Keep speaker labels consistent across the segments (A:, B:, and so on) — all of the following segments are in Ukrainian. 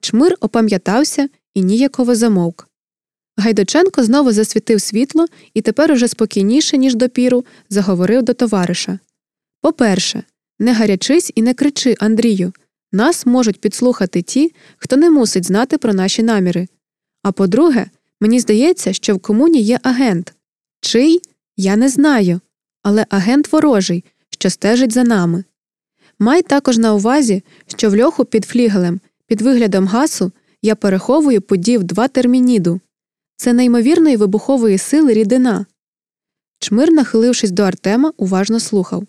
A: Чмир опам'ятався і ніяково замовк. Гайдоченко знову засвітив світло і тепер уже спокійніше, ніж допіру, заговорив до товариша. По перше, не гарячись і не кричи, Андрію. Нас можуть підслухати ті, хто не мусить знати про наші наміри. А по друге, мені здається, що в комуні є агент. Чий я не знаю, але агент ворожий, що стежить за нами. Май також на увазі, що в льоху під флігелем, під виглядом гасу, я переховую подів два термініду це неймовірної вибухової сили рідина. Чмир, нахилившись до Артема, уважно слухав.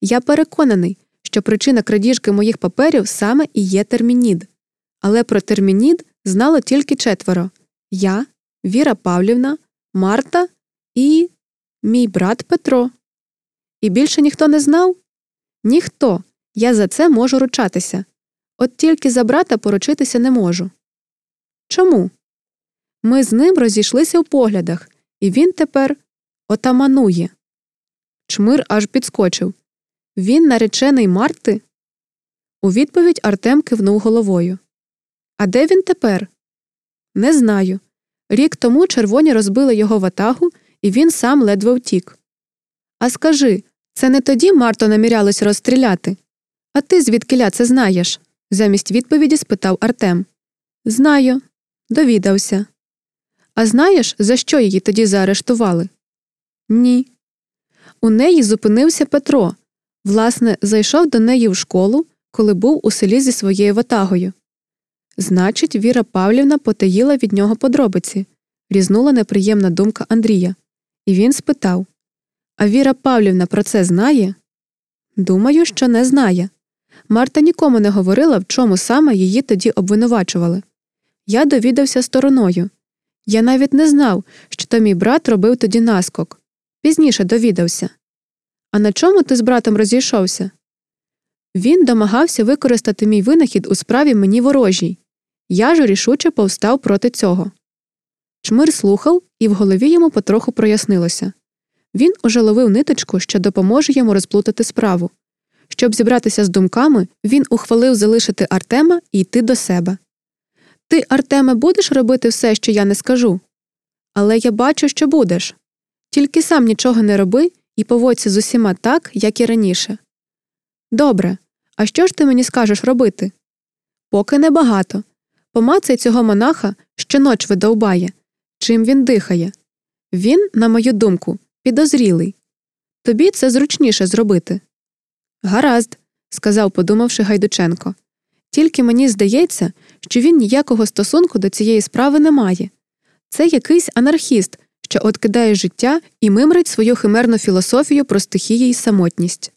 A: Я переконаний, що причина крадіжки моїх паперів саме і є термінід. Але про термінід знало тільки четверо я, Віра Павлівна, Марта і мій брат Петро. І більше ніхто не знав? Ніхто. Я за це можу ручатися. От тільки за брата поручитися не можу. Чому? Ми з ним розійшлися у поглядах, і він тепер отаманує. Чмир аж підскочив. Він наречений Марти? У відповідь Артем кивнув головою. А де він тепер? Не знаю. Рік тому червоні розбили його ватагу, і він сам ледве втік. А скажи це не тоді Марто намірялось розстріляти? А ти звідкиля це знаєш? Замість відповіді спитав Артем. Знаю, довідався. А знаєш, за що її тоді заарештували? Ні. У неї зупинився Петро. Власне, зайшов до неї в школу, коли був у селі зі своєю ватагою. Значить, Віра Павлівна потаїла від нього подробиці, різнула неприємна думка Андрія. І він спитав А Віра Павлівна про це знає? Думаю, що не знає. Марта нікому не говорила, в чому саме її тоді обвинувачували. Я довідався стороною. Я навіть не знав, що то мій брат робив тоді наскок. Пізніше довідався. А на чому ти з братом розійшовся? Він домагався використати мій винахід у справі мені ворожій. Я ж рішуче повстав проти цього. Чмир слухав, і в голові йому потроху прояснилося. Він уже ловив ниточку, що допоможе йому розплутати справу. Щоб зібратися з думками, він ухвалив залишити Артема і йти до себе. Ти, Артеме, будеш робити все, що я не скажу? Але я бачу, що будеш. Тільки сам нічого не роби і поводься з усіма так, як і раніше. Добре. А що ж ти мені скажеш робити? Поки небагато. Помацай цього монаха щоноч видовбає. Чим він дихає. Він, на мою думку, підозрілий. Тобі це зручніше зробити. Гаразд, сказав, подумавши Гайдученко. Тільки мені здається, що він ніякого стосунку до цієї справи не має. Це якийсь анархіст, що откидає життя і мимрить свою химерну філософію про стихії й самотність.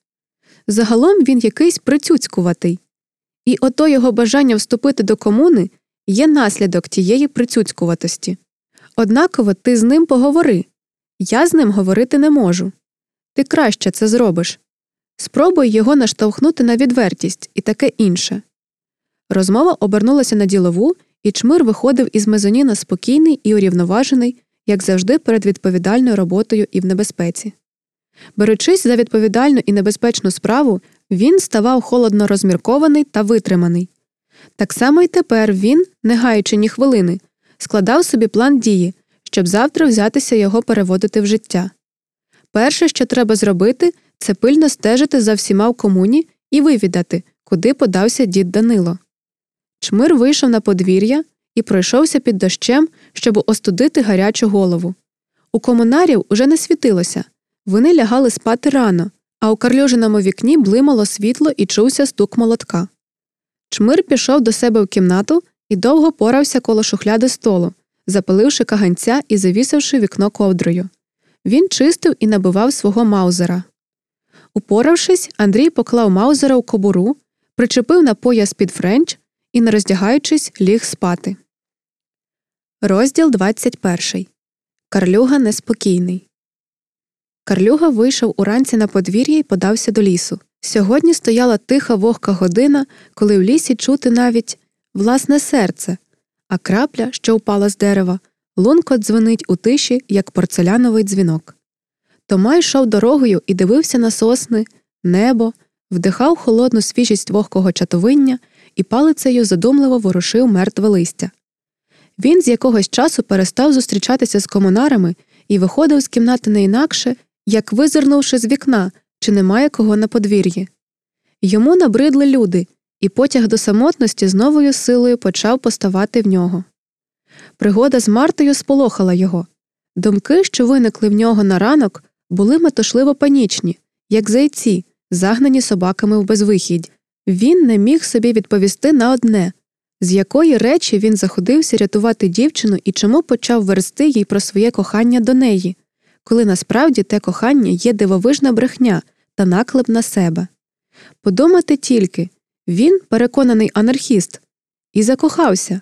A: Загалом він якийсь прицюцькуватий. І ото його бажання вступити до комуни є наслідок тієї прицюцькуватості. Однаково ти з ним поговори я з ним говорити не можу. Ти краще це зробиш. Спробуй його наштовхнути на відвертість і таке інше. Розмова обернулася на ділову, і чмир виходив із мезоніна спокійний і урівноважений, як завжди, перед відповідальною роботою і в небезпеці. Беручись за відповідальну і небезпечну справу, він ставав холодно розміркований та витриманий. Так само й тепер він, не гаючи ні хвилини, складав собі план дії, щоб завтра взятися його переводити в життя. Перше, що треба зробити, це пильно стежити за всіма в комуні і вивідати, куди подався дід Данило. Чмир вийшов на подвір'я і пройшовся під дощем, щоб остудити гарячу голову. У комунарів уже не світилося, вони лягали спати рано, а у карльоженому вікні блимало світло і чувся стук молотка. Чмир пішов до себе в кімнату і довго порався коло шухляди столу, запаливши каганця і завісивши вікно ковдрою. Він чистив і набивав свого маузера. Упоравшись, Андрій поклав маузера у кобуру, причепив на пояс під френч і, не роздягаючись, ліг спати. Розділ 21. Карлюга неспокійний. Карлюга вийшов уранці на подвір'я і подався до лісу. Сьогодні стояла тиха вогка година, коли в лісі чути навіть власне серце, а крапля, що впала з дерева, лунко дзвонить у тиші, як порцеляновий дзвінок. Тома йшов дорогою і дивився на сосни, небо, вдихав холодну свіжість вогкого чатовиння і палицею задумливо ворушив мертве листя. Він з якогось часу перестав зустрічатися з комунарами і виходив з кімнати не інакше, як визирнувши з вікна, чи немає кого на подвір'ї. Йому набридли люди, і потяг до самотності з новою силою почав поставати в нього. Пригода з Мартою сполохала його. Думки, що виникли в нього на ранок, були метошливо панічні, як зайці, загнані собаками в безвихідь. Він не міг собі відповісти на одне з якої речі він заходився рятувати дівчину і чому почав версти їй про своє кохання до неї, коли насправді те кохання є дивовижна брехня та наклеп на себе. Подумати тільки він переконаний анархіст, і закохався.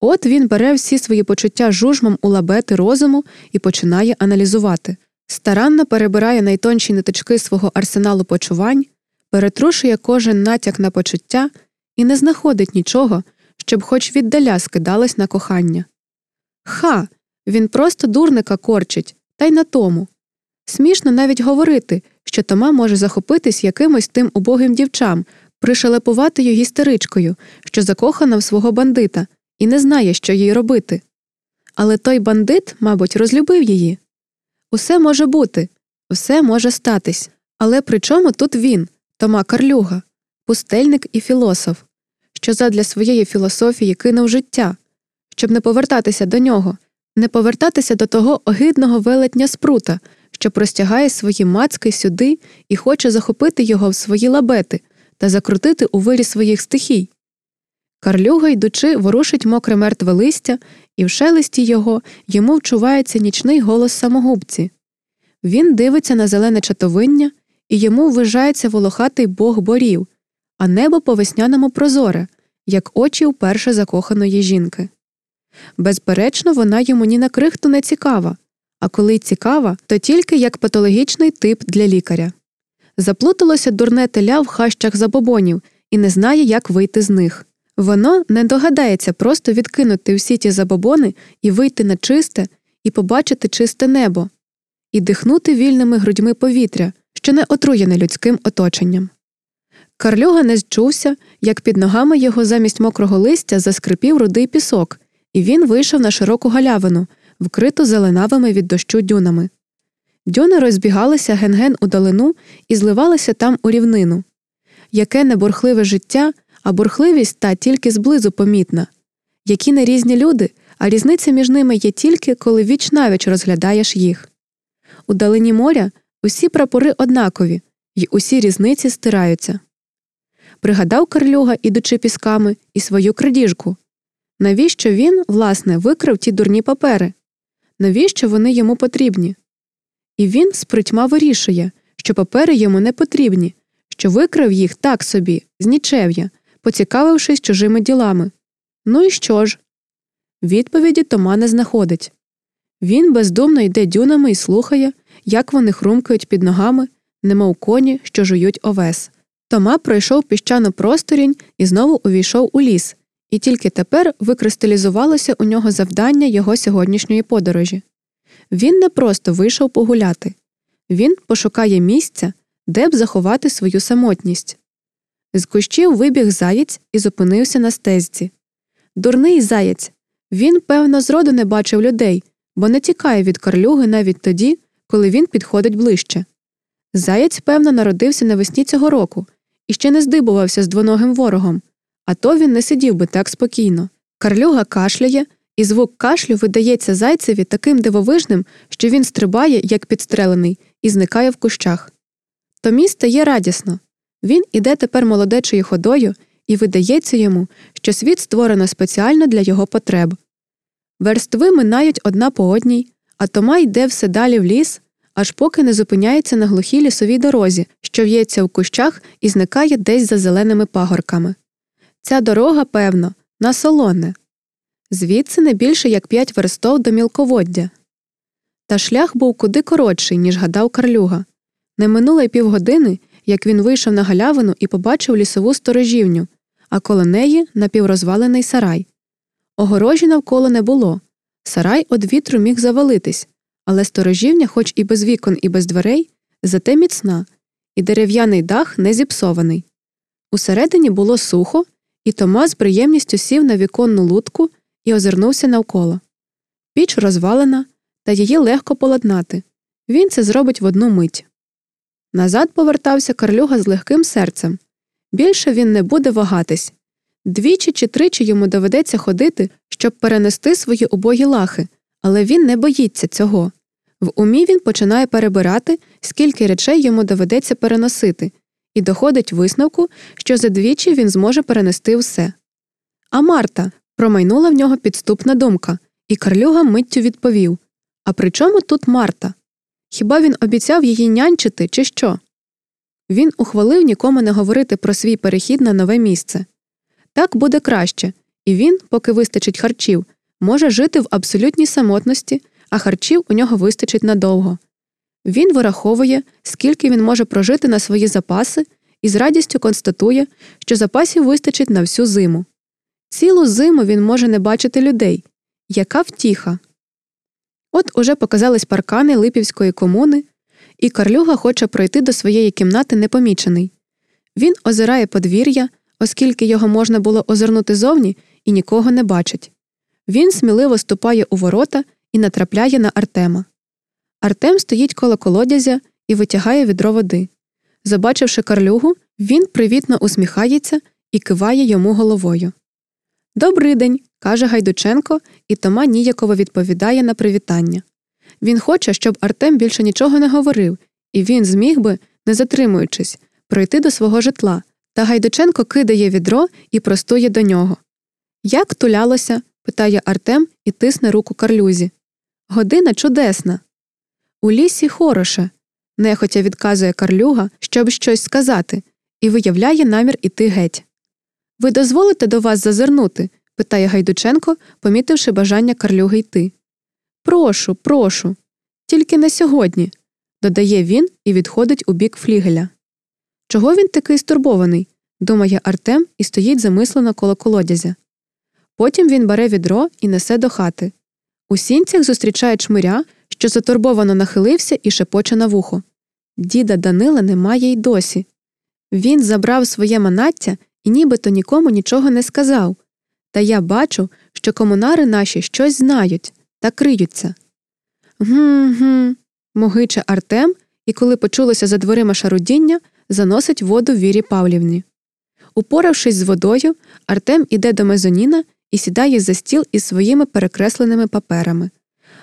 A: От він бере всі свої почуття жужмом у лабети розуму і починає аналізувати, старанно перебирає найтонші ниточки свого арсеналу почувань, перетрушує кожен натяк на почуття і не знаходить нічого, щоб хоч віддаля скидалось на кохання. Ха, він просто дурника корчить, та й на тому. Смішно навіть говорити, що Тома може захопитись якимось тим убогим дівчам, пришелепувати гістеричкою, що закохана в свого бандита, і не знає, що їй робити. Але той бандит, мабуть, розлюбив її. Усе може бути, усе може статись. Але при чому тут він, Тома Карлюга, пустельник і філософ, що задля своєї філософії кинув життя, щоб не повертатися до нього, не повертатися до того огидного велетня спрута, що простягає свої мацки сюди і хоче захопити його в свої лабети та закрутити у вирі своїх стихій. Карлюга, йдучи, ворушить мокре мертве листя, і в шелесті його йому вчувається нічний голос самогубці. Він дивиться на зелене чатовиння, і йому ввижається волохатий бог борів, а небо по весняному прозоре, як очі вперше закоханої жінки. Безперечно, вона йому ні на крихту не цікава, а коли цікава, то тільки як патологічний тип для лікаря. Заплуталося дурне теля в хащах забобонів і не знає, як вийти з них. Воно не догадається просто відкинути всі ті забобони і вийти на чисте, і побачити чисте небо, і дихнути вільними грудьми повітря, що не отруєне людським оточенням. Карлюга не зчувся, як під ногами його замість мокрого листя заскрипів рудий пісок, і він вийшов на широку галявину, вкриту зеленавими від дощу дюнами. Дюни розбігалися ген-ген у долину і зливалися там у рівнину. Яке неборхливе життя, а бурхливість та тільки зблизу помітна. Які не різні люди, а різниця між ними є тільки, коли віч навіч розглядаєш їх. У далині моря усі прапори однакові, й усі різниці стираються. Пригадав Карлюга, ідучи пісками, і свою крадіжку. Навіщо він, власне, викрив ті дурні папери? Навіщо вони йому потрібні? І він спритьма вирішує, що папери йому не потрібні, що викрив їх так собі, з нічев'я, поцікавившись чужими ділами. Ну і що ж? Відповіді Тома не знаходить. Він бездумно йде дюнами і слухає, як вони хрумкають під ногами, немов коні, що жують овес. Тома пройшов піщану просторінь і знову увійшов у ліс, і тільки тепер викристалізувалося у нього завдання його сьогоднішньої подорожі. Він не просто вийшов погуляти він пошукає місця, де б заховати свою самотність. З кущів вибіг заєць і зупинився на стезці. Дурний заєць. Він, певно, зроду не бачив людей, бо не тікає від карлюги навіть тоді, коли він підходить ближче. Заєць, певно, народився навесні цього року і ще не здибувався з двоногим ворогом, а то він не сидів би так спокійно. Карлюга кашляє, і звук кашлю видається зайцеві таким дивовижним, що він стрибає, як підстрелений, і зникає в кущах. Томі стає радісно він іде тепер молодечою ходою, і видається йому, що світ створено спеціально для його потреб. Верстви минають одна по одній, а Тома йде все далі в ліс, аж поки не зупиняється на глухій лісовій дорозі, що в'ється в кущах і зникає десь за зеленими пагорками. Ця дорога, певно, на солоне. Звідси не більше як п'ять верстов до мілководдя. Та шлях був куди коротший, ніж гадав Карлюга. Не минуло й півгодини, як він вийшов на галявину і побачив лісову сторожівню, а коло неї напіврозвалений сарай. Огорожі навколо не було. Сарай од вітру міг завалитись, але сторожівня, хоч і без вікон, і без дверей, зате міцна, і дерев'яний дах не зіпсований. Усередині було сухо, і Тома з приємністю сів на віконну лутку і озирнувся навколо. Піч розвалена, та її легко поладнати. Він це зробить в одну мить. Назад повертався Карлюга з легким серцем. Більше він не буде вагатись. Двічі чи тричі йому доведеться ходити, щоб перенести свої убогі лахи, але він не боїться цього. В умі він починає перебирати, скільки речей йому доведеться переносити, і доходить висновку, що за двічі він зможе перенести все. А Марта промайнула в нього підступна думка, і Карлюга миттю відповів А при чому тут Марта? Хіба він обіцяв її нянчити, чи що? Він ухвалив нікому не говорити про свій перехід на нове місце. Так буде краще, і він, поки вистачить харчів, може жити в абсолютній самотності, а харчів у нього вистачить надовго. Він вираховує, скільки він може прожити на свої запаси, і з радістю констатує, що запасів вистачить на всю зиму. Цілу зиму він може не бачити людей. Яка втіха. От уже показались паркани Липівської комуни, і Карлюга хоче пройти до своєї кімнати непомічений. Він озирає подвір'я, оскільки його можна було озирнути зовні і нікого не бачить. Він сміливо ступає у ворота і натрапляє на Артема. Артем стоїть коло колодязя і витягає відро води. Забачивши карлюгу, він привітно усміхається і киває йому головою. «Добрий день!» – каже Гайдученко, і Тома ніяково відповідає на привітання. Він хоче, щоб Артем більше нічого не говорив, і він зміг би, не затримуючись, пройти до свого житла, та Гайдученко кидає відро і простує до нього. Як тулялося? питає Артем і тисне руку карлюзі. Година чудесна. У лісі хороше, нехотя відказує Карлюга, щоб щось сказати, і виявляє намір іти геть. Ви дозволите до вас зазирнути? питає Гайдученко, помітивши бажання Карлюги йти. Прошу, прошу. Тільки не сьогодні, додає він і відходить у бік флігеля. Чого він такий стурбований? думає Артем і стоїть замислено коло колодязя. Потім він бере відро і несе до хати. У сінцях зустрічає чмиря, що затурбовано нахилився і шепоче на вухо. Діда Данила немає й досі. Він забрав своє манаття і нібито нікому нічого не сказав. Та я бачу, що комунари наші щось знають та криються. Гм-гм, могиче Артем, і коли почулося за дверима шарудіння, заносить воду Вірі Павлівні. Упоравшись з водою, Артем іде до мезоніна і сідає за стіл із своїми перекресленими паперами.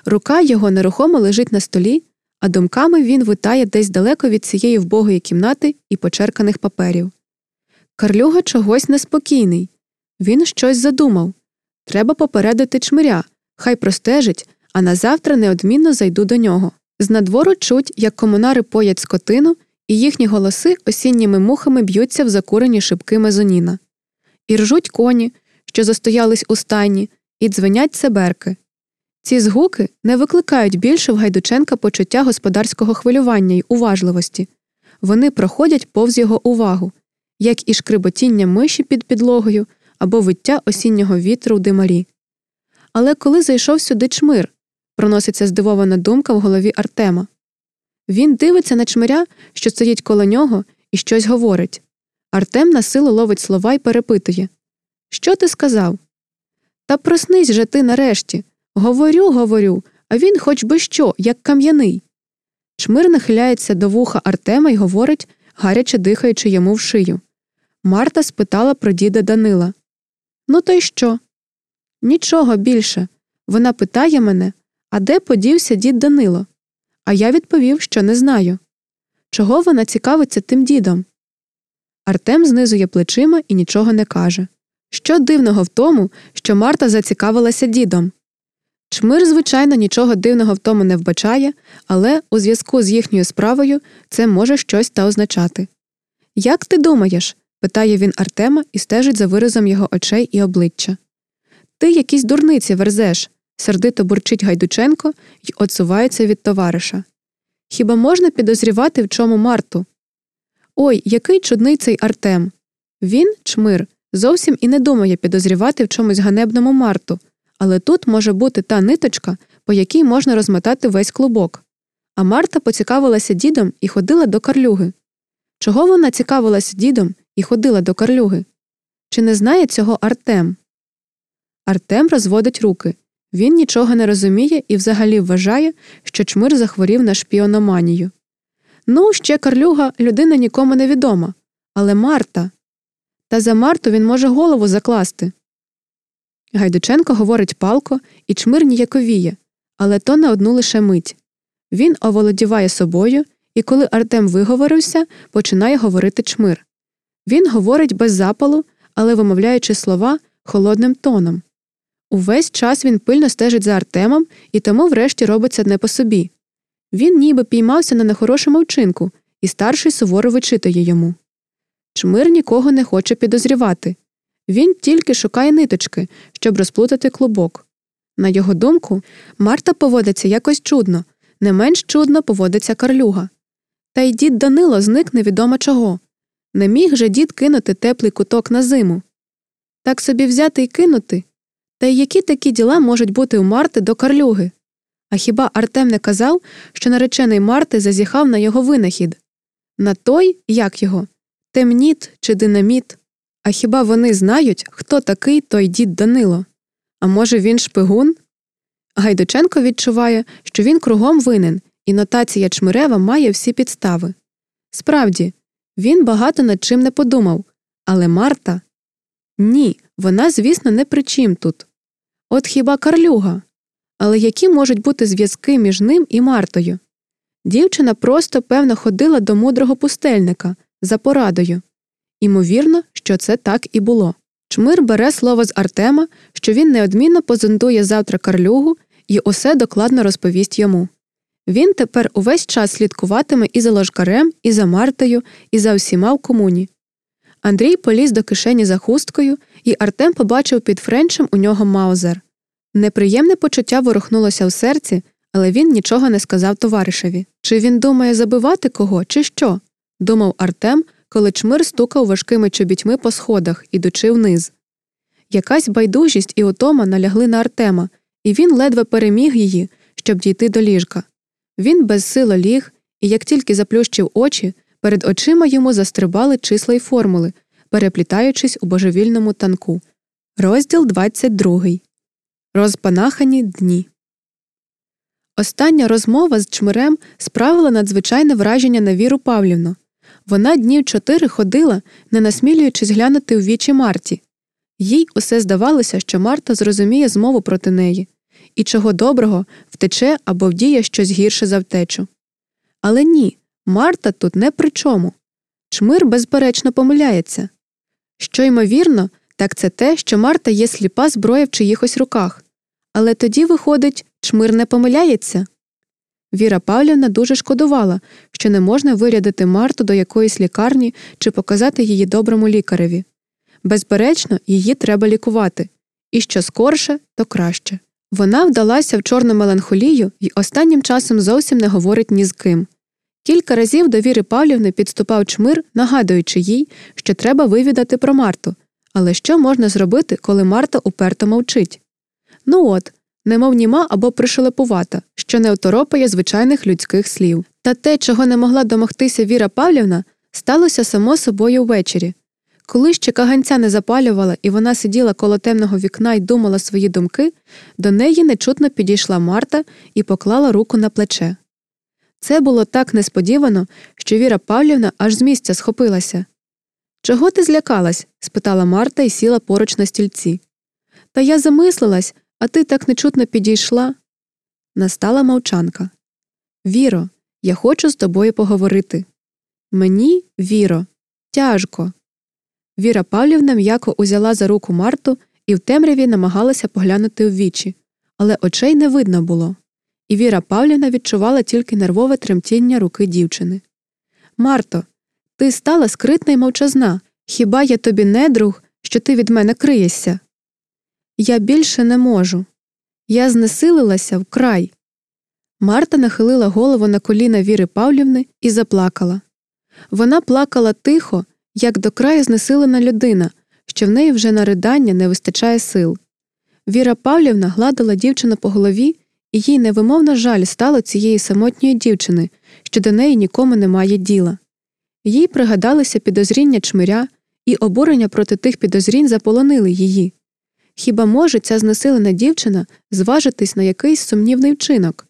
A: Рука його нерухомо лежить на столі, а думками він витає десь далеко від цієї вбогої кімнати і почерканих паперів. Карлюга чогось неспокійний. Він щось задумав. Треба попередити чмиря, хай простежить, а назавтра неодмінно зайду до нього. З надвору чуть, як комунари поять скотину, і їхні голоси осінніми мухами б'ються в закурені шибки мезоніна. І ржуть коні, що застоялись у стайні, і дзвенять цеберки. Ці згуки не викликають більше в Гайдученка почуття господарського хвилювання й уважливості вони проходять повз його увагу, як і шкриботіння миші під підлогою або виття осіннього вітру в димарі. Але коли зайшов сюди чмир, проноситься здивована думка в голові Артема. Він дивиться на чмиря, що стоїть коло нього, і щось говорить. Артем на силу ловить слова і перепитує Що ти сказав? Та проснись же ти нарешті. Говорю, говорю, а він хоч би що, як кам'яний. Чмир нахиляється до вуха Артема і говорить, гаряче дихаючи йому в шию. Марта спитала про діда Данила. Ну, то й що? Нічого більше. Вона питає мене, а де подівся дід Данило? А я відповів, що не знаю. Чого вона цікавиться тим дідом? Артем знизує плечима і нічого не каже. Що дивного в тому, що Марта зацікавилася дідом? Чмир, звичайно, нічого дивного в тому не вбачає, але у зв'язку з їхньою справою це може щось та означати. Як ти думаєш? питає він Артема і стежить за виразом його очей і обличчя. Ти якісь дурниці верзеш, сердито бурчить Гайдученко й отсувається від товариша. Хіба можна підозрівати в чому Марту? Ой, який чудний цей Артем. Він, чмир, зовсім і не думає підозрівати в чомусь ганебному Марту, але тут може бути та ниточка, по якій можна розмотати весь клубок. А Марта поцікавилася дідом і ходила до карлюги. Чого вона цікавилася дідом і ходила до карлюги? Чи не знає цього Артем? Артем розводить руки. Він нічого не розуміє і взагалі вважає, що чмир захворів на шпіономанію. Ну, ще Карлюга людина нікому не відома. Але Марта. Та за Марту він може голову закласти. Гайдученко говорить палко, і чмир ніяковіє, але то на одну лише мить. Він оволодіває собою, і коли Артем виговорився, починає говорити чмир. Він говорить без запалу, але вимовляючи слова холодним тоном. Увесь час він пильно стежить за Артемом і тому врешті робиться не по собі. Він ніби піймався на нехорошому вчинку, і старший суворо вичитує йому. Чмир нікого не хоче підозрівати. Він тільки шукає ниточки, щоб розплутати клубок. На його думку, Марта поводиться якось чудно, не менш чудно поводиться карлюга. Та й дід Данило зник невідомо чого. Не міг же дід кинути теплий куток на зиму. Так собі взяти і кинути. Та й які такі діла можуть бути у Марти до карлюги? А хіба Артем не казав, що наречений Марти зазіхав на його винахід? На той, як його? Темніт чи динаміт? А хіба вони знають, хто такий той дід Данило? А може, він шпигун? Гайдученко відчуває, що він кругом винен, і нотація Чмирева має всі підстави. Справді, він багато над чим не подумав, але Марта ні, вона, звісно, не при чим тут. От хіба Карлюга? Але які можуть бути зв'язки між ним і Мартою? Дівчина просто, певно, ходила до мудрого пустельника за порадою. Імовірно, що це так і було. Чмир бере слово з Артема, що він неодмінно позондує завтра Карлюгу і усе докладно розповість йому. Він тепер увесь час слідкуватиме і за ложкарем, і за Мартою, і за всіма в комуні. Андрій поліз до кишені за хусткою, і Артем побачив під френчем у нього маузер. Неприємне почуття ворухнулося в серці, але він нічого не сказав товаришеві. Чи він думає забивати кого, чи що? думав Артем, коли чмир стукав важкими чобітьми по сходах, ідучи вниз. Якась байдужість і отома налягли на Артема, і він ледве переміг її, щоб дійти до ліжка. Він безсило ліг, і як тільки заплющив очі, перед очима йому застрибали числа й формули, переплітаючись у божевільному танку. Розділ 22. Розпанахані дні. Остання розмова з чмирем справила надзвичайне враження на Віру Павлівну. Вона днів чотири ходила, не насмілюючись глянути в вічі Марті. Їй усе здавалося, що Марта зрозуміє змову проти неї, і чого доброго втече або вдіє щось гірше за втечу. Але ні, Марта тут не при чому. Чмир безперечно помиляється. Що ймовірно, так це те, що Марта є сліпа зброя в чиїхось руках. Але тоді, виходить, чмир не помиляється. Віра Павлівна дуже шкодувала, що не можна вирядити Марту до якоїсь лікарні чи показати її доброму лікареві. Безперечно, її треба лікувати, і що скорше, то краще. Вона вдалася в чорну меланхолію і останнім часом зовсім не говорить ні з ким. Кілька разів до Віри Павлівни підступав чмир, нагадуючи їй, що треба вивідати про Марту. Але що можна зробити, коли Марта уперто мовчить? Ну от, немов німа або пришелепувата, що не оторопає звичайних людських слів. Та те, чого не могла домогтися Віра Павлівна, сталося само собою ввечері. Коли ще каганця не запалювала, і вона сиділа коло темного вікна і думала свої думки, до неї нечутно підійшла Марта і поклала руку на плече. Це було так несподівано, що Віра Павлівна аж з місця схопилася. Чого ти злякалась? спитала Марта і сіла поруч на стільці. Та я замислилась, а ти так нечутно підійшла. Настала мовчанка. Віро, я хочу з тобою поговорити. Мені, Віро, тяжко. Віра Павлівна м'яко узяла за руку Марту і в темряві намагалася поглянути в вічі, але очей не видно було. І Віра Павлівна відчувала тільки нервове тремтіння руки дівчини. Марто, ти стала скритна й мовчазна. Хіба я тобі не друг, що ти від мене криєшся? Я більше не можу. Я знесилилася вкрай. Марта нахилила голову на коліна Віри Павлівни і заплакала. Вона плакала тихо, як до краю знесилена людина, що в неї вже на ридання не вистачає сил. Віра Павлівна гладила дівчину по голові, і їй невимовно жаль стало цієї самотньої дівчини, що до неї нікому немає діла. Їй пригадалися підозріння чмиря, і обурення проти тих підозрінь заполонили її. Хіба може ця знесилена дівчина зважитись на якийсь сумнівний вчинок?